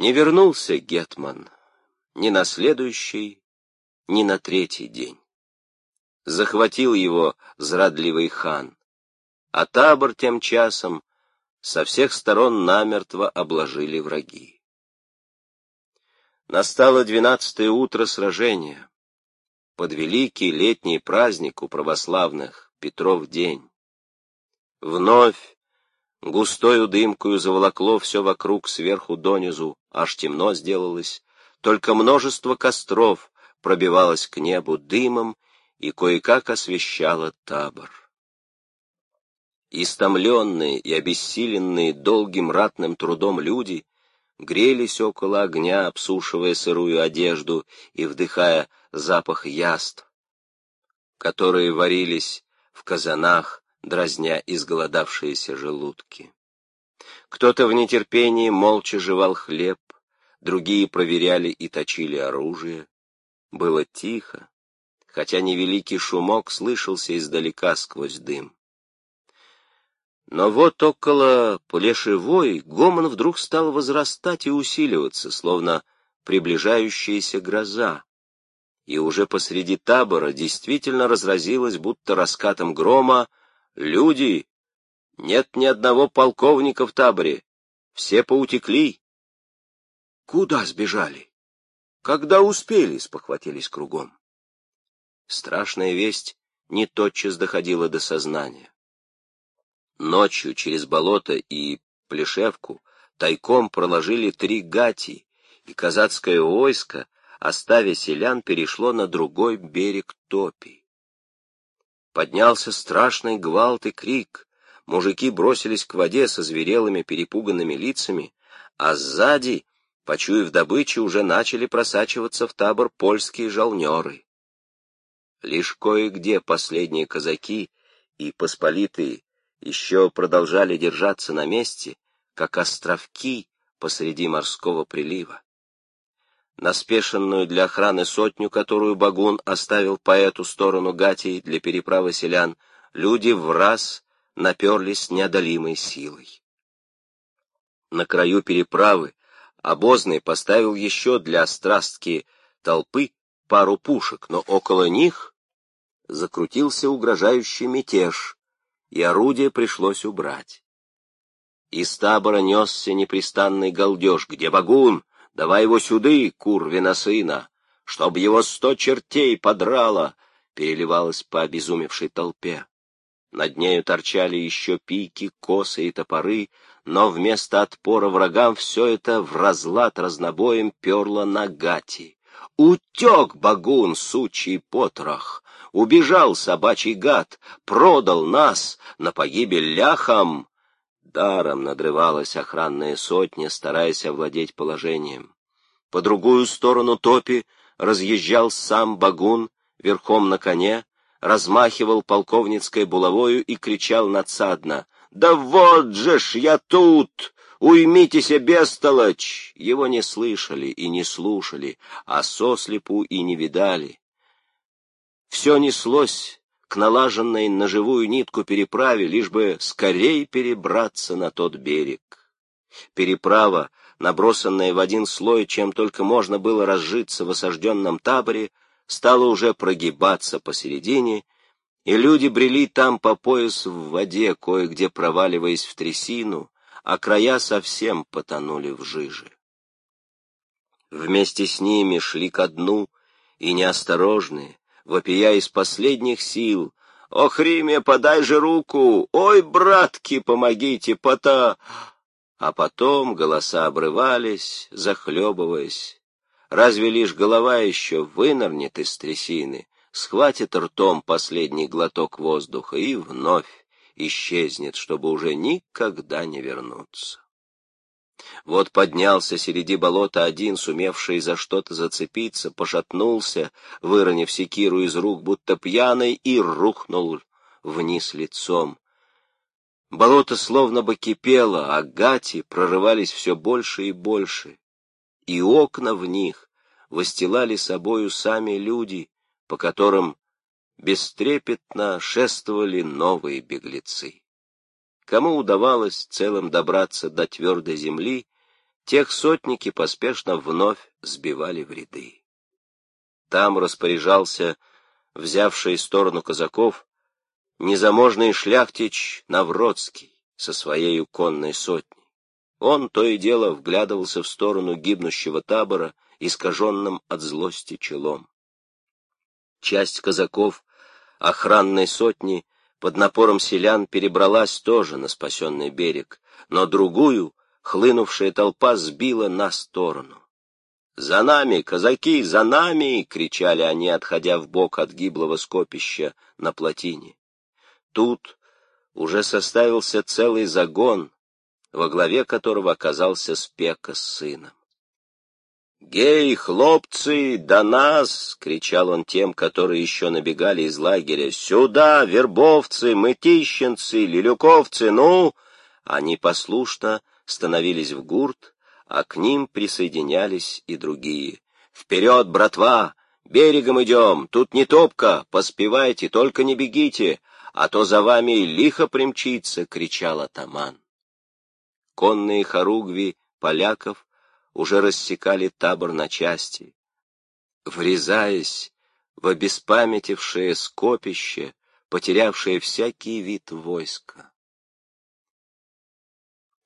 Не вернулся Гетман ни на следующий, ни на третий день. Захватил его зрадливый хан, а табор тем часом со всех сторон намертво обложили враги. Настало двенадцатое утро сражения, под великий летний праздник у православных, Петров день. Вновь густою дымкою заволокло все вокруг сверху донизу, аж темно сделалось, только множество костров пробивалось к небу дымом и кое-как освещало табор. Истомленные и обессиленные долгим ратным трудом люди грелись около огня, обсушивая сырую одежду и вдыхая запах яств, которые варились в казанах, дразня изголодавшиеся желудки. Кто-то в нетерпении молча жевал хлеб, другие проверяли и точили оружие. Было тихо, хотя невеликий шумок слышался издалека сквозь дым. Но вот около Плешевой гомон вдруг стал возрастать и усиливаться, словно приближающаяся гроза. И уже посреди табора действительно разразилось, будто раскатом грома, «Люди! Нет ни одного полковника в таборе! Все поутекли!» «Куда сбежали?» «Когда успели?» — спохватились кругом. Страшная весть не тотчас доходила до сознания. Ночью через болото и Плешевку тайком проложили три гати, и казацкое войско, оставя селян, перешло на другой берег Топи. Поднялся страшный гвалт и крик. Мужики бросились к воде со зверелыми перепуганными лицами, а сзади, почуяв добычу, уже начали просачиваться в табор польские жалнеры. Лишь кое-где последние казаки и посполитые еще продолжали держаться на месте, как островки посреди морского прилива. Наспешенную для охраны сотню, которую Багун оставил по эту сторону Гатии для переправы селян, люди в раз наперлись неодолимой силой. На краю переправы обозный поставил еще для страстки толпы пару пушек, но около них закрутился угрожающий мятеж, и орудие пришлось убрать. Из табора несся непрестанный галдеж. «Где Багун? Давай его сюды, курвина сына! Чтоб его сто чертей подрало!» переливалось по обезумевшей толпе. Над нею торчали еще пики, косы и топоры, но вместо отпора врагам все это в разлад разнобоем перло на гати. Утек багун, сучий потрох, убежал собачий гад, продал нас на погибель ляхам. Даром надрывалась охранная сотня, стараясь овладеть положением. По другую сторону топи разъезжал сам багун верхом на коне, размахивал полковницкой булавою и кричал надсадно. «Да вот же ж я тут! Уймитесь, бестолочь!» Его не слышали и не слушали, а сослепу и не видали. Все неслось к налаженной на живую нитку переправе, лишь бы скорей перебраться на тот берег. Переправа, набросанная в один слой, чем только можно было разжиться в осажденном таборе, стала уже прогибаться посередине, и люди брели там по пояс в воде, кое-где проваливаясь в трясину, а края совсем потонули в жиже. Вместе с ними шли ко дну и неосторожные, вопия из последних сил. «Ох, Риме, подай же руку! Ой, братки, помогите, пота!» А потом голоса обрывались, захлебываясь. Разве лишь голова еще вынырнет из трясины, схватит ртом последний глоток воздуха и вновь исчезнет, чтобы уже никогда не вернуться. Вот поднялся среди болота один, сумевший за что-то зацепиться, пошатнулся, выронив секиру из рук, будто пьяный, и рухнул вниз лицом. Болото словно бы кипело, а гати прорывались все больше и больше, и окна в них выстилали собою сами люди, по которым бестрепетно шествовали новые беглецы. Кому удавалось целым добраться до твердой земли, тех сотники поспешно вновь сбивали в ряды. Там распоряжался, взявший сторону казаков, незаможный шляхтич Навродский со своей конной сотней. Он то и дело вглядывался в сторону гибнущего табора, искаженным от злости челом. Часть казаков охранной сотни под напором селян перебралась тоже на спасенный берег, но другую хлынувшая толпа сбила на сторону. «За нами, казаки, за нами!» — кричали они, отходя в бок от гиблого скопища на плотине. Тут уже составился целый загон, во главе которого оказался Спека с сыном. «Гей, хлопцы, до нас!» — кричал он тем, которые еще набегали из лагеря. «Сюда, вербовцы, мытищенцы, лилюковцы, ну!» Они послушно становились в гурт, а к ним присоединялись и другие. «Вперед, братва! Берегом идем! Тут не топка! Поспевайте, только не бегите, а то за вами лихо примчится!» — кричал атаман. Конные хоругви поляков уже рассекали табор на части. Врезаясь в обеспамятившее скопище, потерявшее всякий вид войска.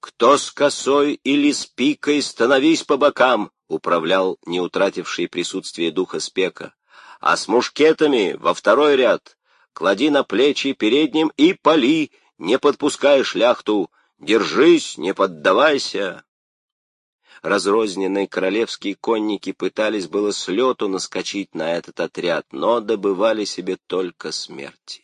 «Кто с косой или с пикой, становись по бокам!» — управлял не утративший присутствие духа спека. «А с мушкетами во второй ряд клади на плечи передним и пали, не подпуская шляхту, держись, не поддавайся!» Разрозненные королевские конники пытались было с лету наскочить на этот отряд, но добывали себе только смерти.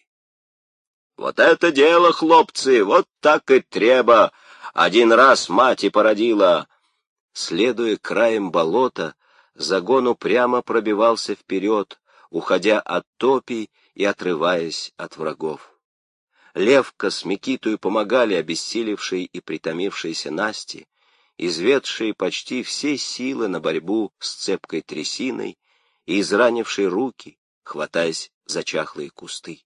«Вот это дело, хлопцы, вот так и треба! Один раз мать и породила!» Следуя краем болота, загон упрямо пробивался вперед, уходя от топий и отрываясь от врагов. Левка с Микитою помогали обессилевшей и притомившейся Насте, изведшие почти все силы на борьбу с цепкой трясиной и изранившие руки, хватаясь за чахлые кусты.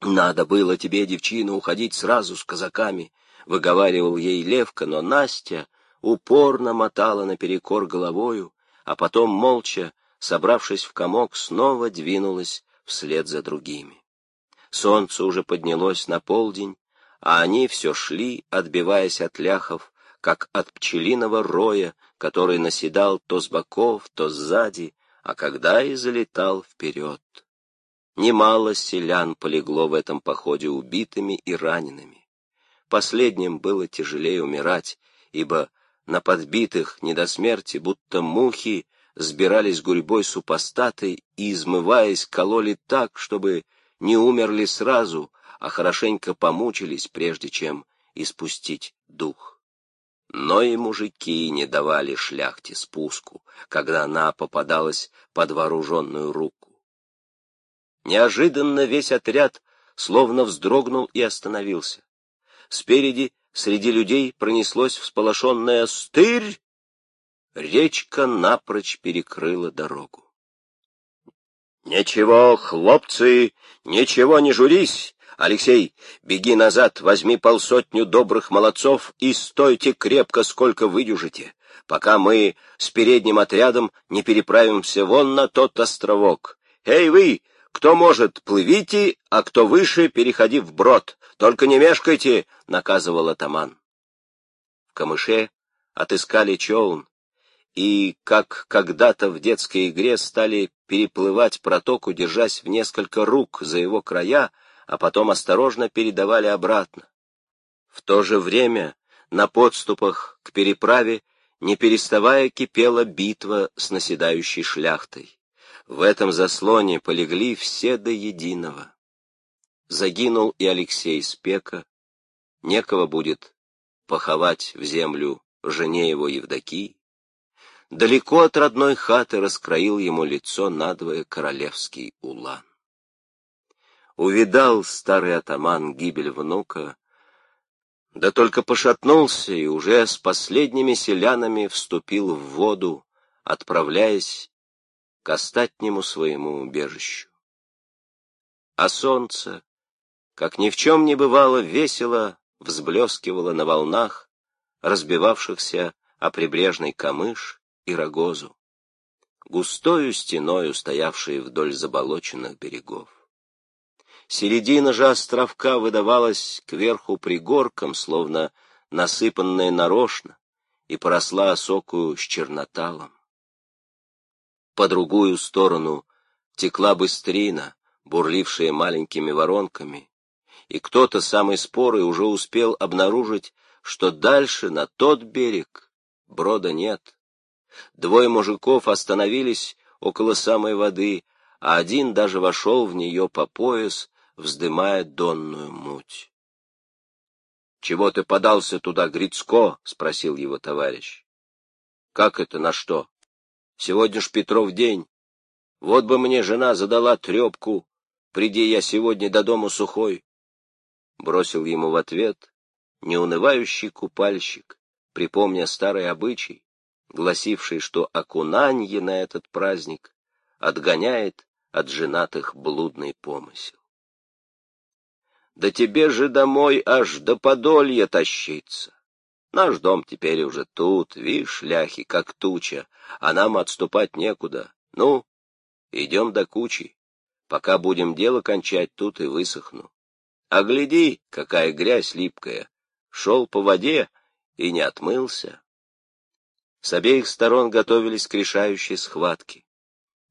«Надо было тебе, девчина, уходить сразу с казаками», — выговаривал ей Левка, но Настя упорно мотала наперекор головою, а потом, молча, собравшись в комок, снова двинулась вслед за другими. Солнце уже поднялось на полдень, а они все шли, отбиваясь от ляхов, как от пчелиного роя, который наседал то с боков, то сзади, а когда и залетал вперед. Немало селян полегло в этом походе убитыми и ранеными. Последним было тяжелее умирать, ибо на подбитых не до смерти, будто мухи, сбирались гурьбой супостаты и, измываясь, кололи так, чтобы не умерли сразу, а хорошенько помучились, прежде чем испустить дух. Но и мужики не давали шляхте спуску, когда она попадалась под вооруженную руку. Неожиданно весь отряд словно вздрогнул и остановился. Спереди среди людей пронеслось всполошенное «Стырь!» Речка напрочь перекрыла дорогу. «Ничего, хлопцы, ничего не журись!» Алексей, беги назад, возьми полсотню добрых молодцов и стойте крепко, сколько выдюжите, пока мы с передним отрядом не переправимся вон на тот островок. Эй вы, кто может, плывите, а кто выше, переходи в брод. Только не мешкайте, — наказывал атаман. В камыше отыскали челн, и, как когда-то в детской игре, стали переплывать протоку, держась в несколько рук за его края, а потом осторожно передавали обратно. В то же время на подступах к переправе не переставая кипела битва с наседающей шляхтой. В этом заслоне полегли все до единого. Загинул и Алексей Спека, некого будет поховать в землю жене его Евдокии. Далеко от родной хаты раскроил ему лицо надвое королевский улан увидал старый атаман гибель внука, да только пошатнулся и уже с последними селянами вступил в воду, отправляясь к остатнему своему убежищу. А солнце, как ни в чем не бывало, весело взблескивало на волнах, разбивавшихся о прибрежный камыш и рогозу, густою стеною стоявшие вдоль заболоченных берегов. Середина же островка выдавалась кверху пригорком, словно насыпанная нарочно, и поросла осокую с черноталом. По другую сторону текла быстрина, бурлившая маленькими воронками, и кто-то самый спорый уже успел обнаружить, что дальше, на тот берег, брода нет. Двое мужиков остановились около самой воды, а один даже вошел в нее по пояс, вздымая донную муть. — Чего ты подался туда, Грицко? — спросил его товарищ. — Как это, на что? Сегодня ж Петров день. Вот бы мне жена задала трепку, приди я сегодня до дома сухой. Бросил ему в ответ неунывающий купальщик, припомня старый обычай, гласивший, что окунанье на этот праздник отгоняет от женатых блудный помысел. Да тебе же домой аж до Подолья тащиться. Наш дом теперь уже тут, видишь, ляхи, как туча, а нам отступать некуда. Ну, идем до кучи. Пока будем дело кончать, тут и высохну. А гляди, какая грязь липкая. Шел по воде и не отмылся. С обеих сторон готовились к решающей схватке.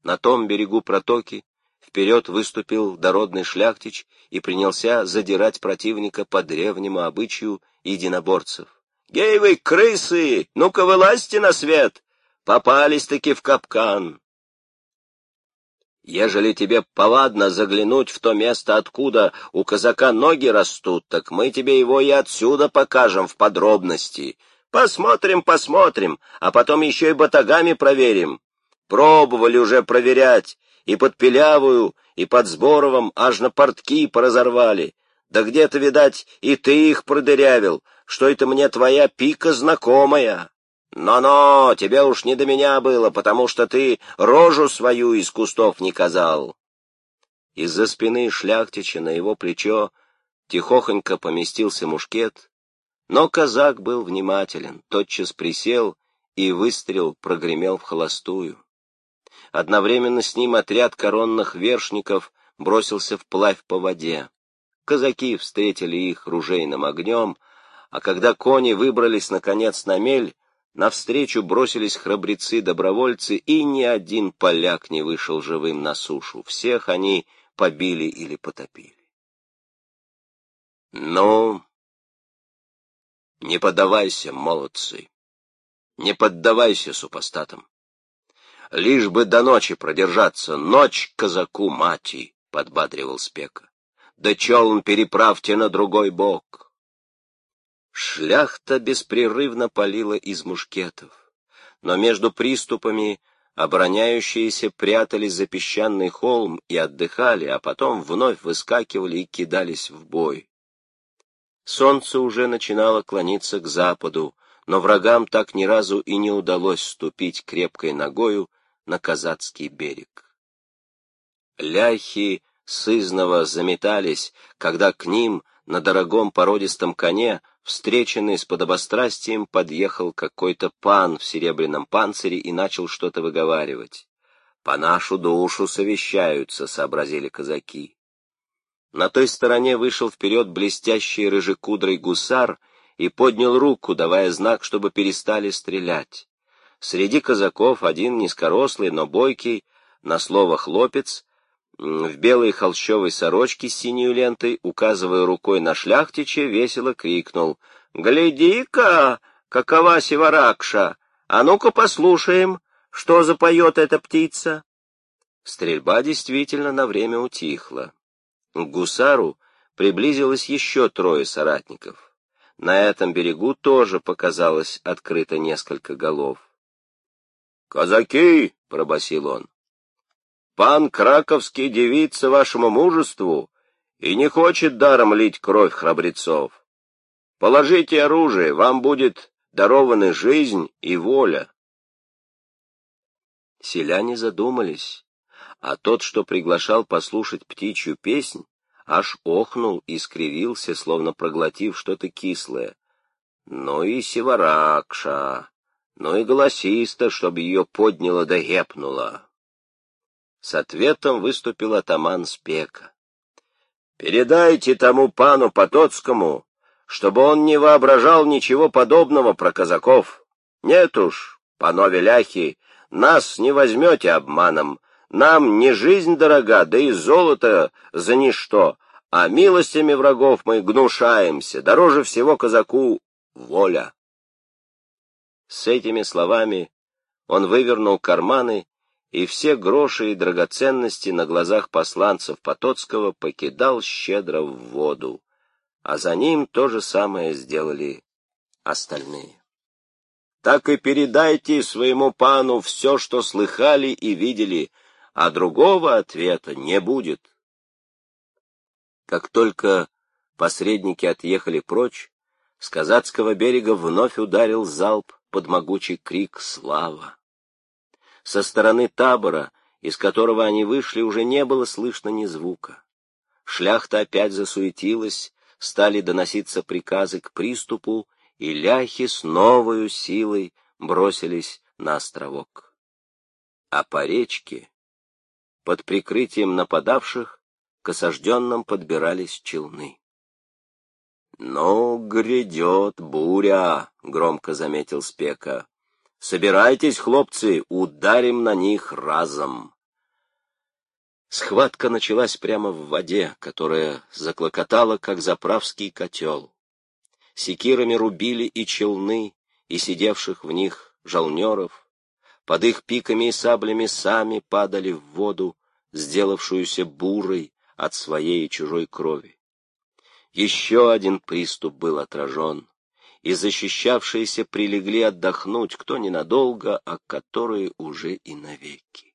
На том берегу протоки вперед выступил дородный шляхтич и принялся задирать противника по древнему обычаю единоборцев. «Гей вы, крысы! Ну-ка вылазьте на свет! Попались-таки в капкан!» Ежели тебе повадно заглянуть в то место, откуда у казака ноги растут, так мы тебе его и отсюда покажем в подробности. Посмотрим, посмотрим, а потом еще и батагами проверим. Пробовали уже проверять, и под Пилявую, и под Сборовым аж на портки поразорвали. Да где-то, видать, и ты их продырявил, что это мне твоя пика знакомая. Но-но, тебе уж не до меня было, потому что ты рожу свою из кустов не казал. Из-за спины шляхтича на его плечо тихохонько поместился мушкет, но казак был внимателен, тотчас присел, и выстрел прогремел в холостую. Одновременно с ним отряд коронных вершников бросился вплавь по воде. Казаки встретили их ружейным огнем, а когда кони выбрались, наконец, на мель, навстречу бросились храбрецы-добровольцы, и ни один поляк не вышел живым на сушу. Всех они побили или потопили. Ну, не поддавайся, молодцы, не поддавайся супостатам. Лишь бы до ночи продержаться, ночь казаку мати, — подбадривал Спека да челн переправьте на другой бок. Шляхта беспрерывно палила из мушкетов, но между приступами обороняющиеся прятались за песчаный холм и отдыхали, а потом вновь выскакивали и кидались в бой. Солнце уже начинало клониться к западу, но врагам так ни разу и не удалось ступить крепкой ногою на казацкий берег. Ляхи сызново заметались, когда к ним на дорогом породистом коне, встреченный с подобострастием, подъехал какой-то пан в серебряном панцире и начал что-то выговаривать. «По нашу душу совещаются», — сообразили казаки. На той стороне вышел вперед блестящий рыжекудрый гусар и поднял руку, давая знак, чтобы перестали стрелять. Среди казаков один низкорослый, но бойкий, на слово «хлопец», в белой холщовой сорочке с синей лентой, указывая рукой на шляхтича, весело крикнул «Гляди-ка, какова севаракша! А ну-ка послушаем, что запоет эта птица!» Стрельба действительно на время утихла. К гусару приблизилось еще трое соратников. На этом берегу тоже показалось открыто несколько голов. «Казаки!» — пробасил он. Пан Краковский девится вашему мужеству и не хочет даром лить кровь храбрецов. Положите оружие, вам будет дарованы жизнь и воля. Селяне задумались, а тот, что приглашал послушать птичью песнь, аж охнул и скривился, словно проглотив что-то кислое. ну и Севаракша, ну и голосисто, чтобы ее подняло да гепнуло. С ответом выступил атаман Спека. «Передайте тому пану Потоцкому, чтобы он не воображал ничего подобного про казаков. Нет уж, панове ляхи, нас не возьмете обманом, нам не жизнь дорога, да и золото за ничто, а милостями врагов мы гнушаемся, дороже всего казаку воля. С этими словами он вывернул карманы, и все гроши и драгоценности на глазах посланцев Потоцкого покидал щедро в воду, а за ним то же самое сделали остальные. Так и передайте своему пану все, что слыхали и видели, а другого ответа не будет. Как только посредники отъехали прочь, с казацкого берега вновь ударил залп под могучий крик «Слава!». Со стороны табора, из которого они вышли, уже не было слышно ни звука. Шляхта опять засуетилась, стали доноситься приказы к приступу, и ляхи с новою силой бросились на островок. А по речке под прикрытием нападавших к осажденным подбирались челны. «Ну, грядет буря», — громко заметил Спека. «Собирайтесь, хлопцы, ударим на них разом». Схватка началась прямо в воде, которая заклокотала, как заправский котел. Секирами рубили и челны, и сидевших в них жалнеров, под их пиками и саблями сами падали в воду, сделавшуюся бурой от своей и чужой крови. Еще один приступ был отражен, и защищавшиеся прилегли отдохнуть, кто ненадолго, а которые уже и навеки.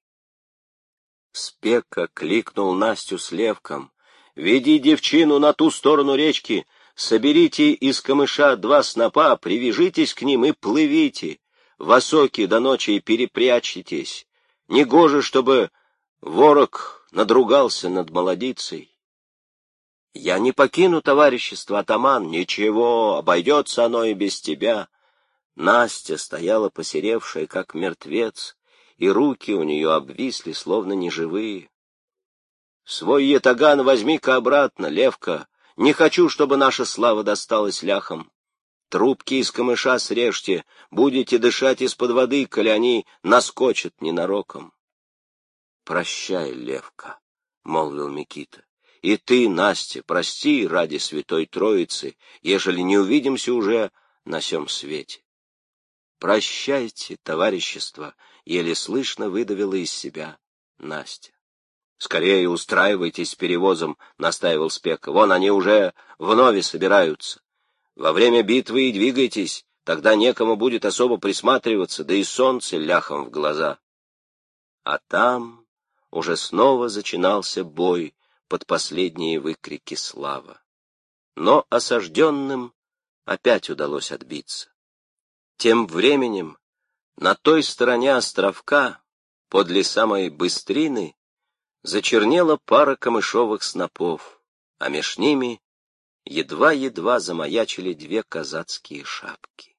Спека кликнул Настю с Левком. «Веди девчину на ту сторону речки, соберите из камыша два снопа, привяжитесь к ним и плывите в осоки до ночи и перепрячьтесь. Негоже, чтобы ворог надругался над молодицей. Я не покину товарищество, атаман, ничего, обойдется оно и без тебя. Настя стояла посеревшая, как мертвец, и руки у нее обвисли, словно неживые. Свой етаган возьми-ка обратно, Левка, не хочу, чтобы наша слава досталась ляхам. Трубки из камыша срежьте, будете дышать из-под воды, коли они наскочат ненароком. — Прощай, Левка, — молвил Микита. — И ты, Настя, прости ради Святой Троицы, ежели не увидимся уже на сем свете. — Прощайте, товарищество, — еле слышно выдавила из себя Настя. — Скорее устраивайтесь с перевозом, — настаивал Спека. — Вон они уже вновь собираются. Во время битвы и двигайтесь, тогда некому будет особо присматриваться, да и солнце ляхом в глаза. А там уже снова начинался бой под последние выкрики слава. Но осажденным опять удалось отбиться. Тем временем на той стороне островка, подле самой быстрины, зачернела пара камышовых снопов, а меж ними едва-едва замаячили две казацкие шапки.